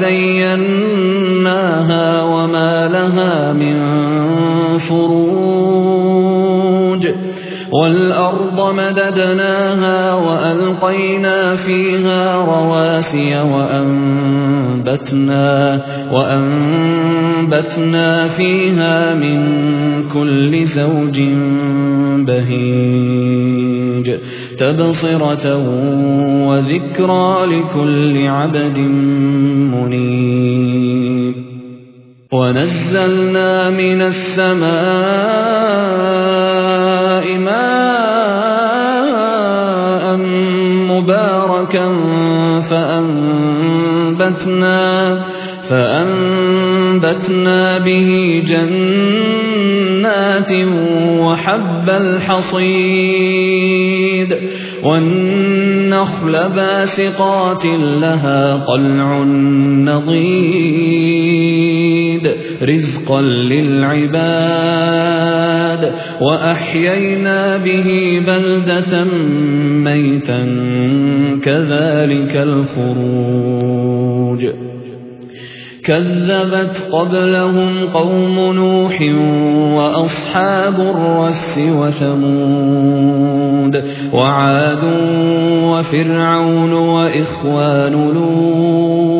زيناها وما لها من فروج والأرض مددناها وألقينا فيها رواسي وأنبتنا, وأنبتنا فيها من كل زوج بهيج تبصرة وذكرى لكل عبد منيب. ونزلنا من السماء ماء مباركا فأنبتنا فأنبتنا به جنات وحب الحصيد والنخل باسقات لها طلع نضيد رزقا للعباد وأحيينا به بلدة ميتا كذلك الخروج كذبت قبلهم قوم نوح وأصحاب الرس وثمود وعاد وفرعون وإخوان لوط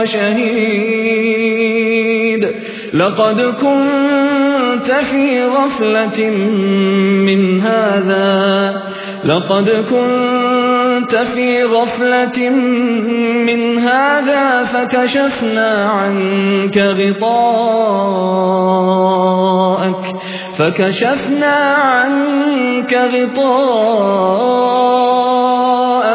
وشهيد. لقد كنت في غفلة من هذا. لقد كنت في غفلة من هذا فكشفنا عنك غطاءك. فكشفنا عنك غطاءك.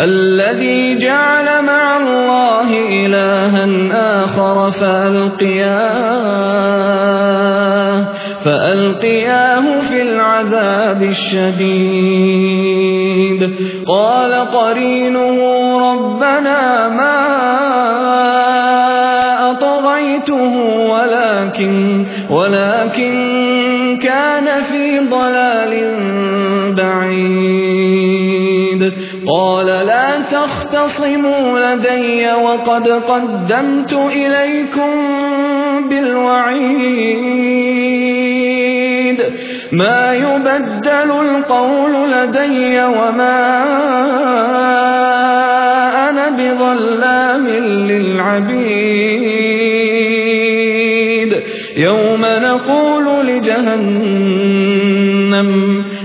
الذي جعل مع الله إلها آخر فألقياه فألقياه في العذاب الشديد. قال قرينه ربنا ما أطغيته ولكن ولكن كان في ضلال تختصموا لدي وقد قدمت إليكم بالوعيد. ما يبدل القول لدي وما أنا بظلام للعبيد. يوم نقول لجهنم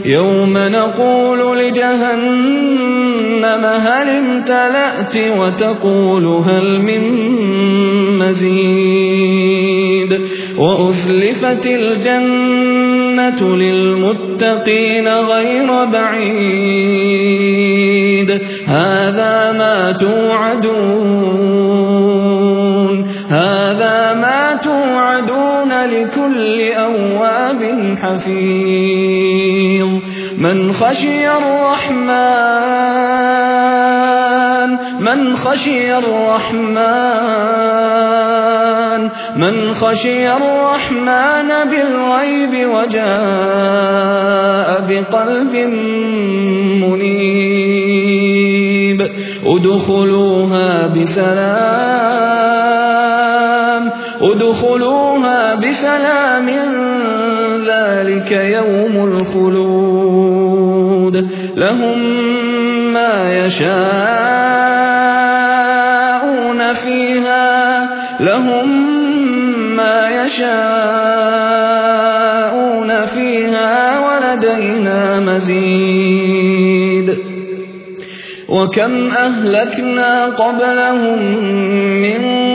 يوم نقول لجهنم هل امتلأت وتقول هل من مزيد وأزلفت الجنة للمتقين غير بعيد. هذا ما توعدون. لكل أواب حفيظ. من خشي الرحمن من خشي الرحمن من خشي الرحمن بالغيب وجاء بقلب منيب. ادخلوها بسلام. ادخلوها بسلام ذلك يوم الخلود. لهم ما يشاءون فيها لهم ما يشاءون فيها ولدينا مزيد. وكم أهلكنا قبلهم من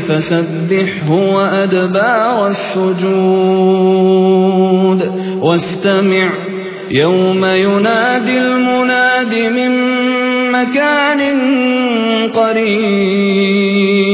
فسبحه وأدبار السجود. واستمع. يوم ينادي المناد من مكان قريب.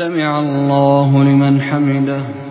سمع الله لمن حمده.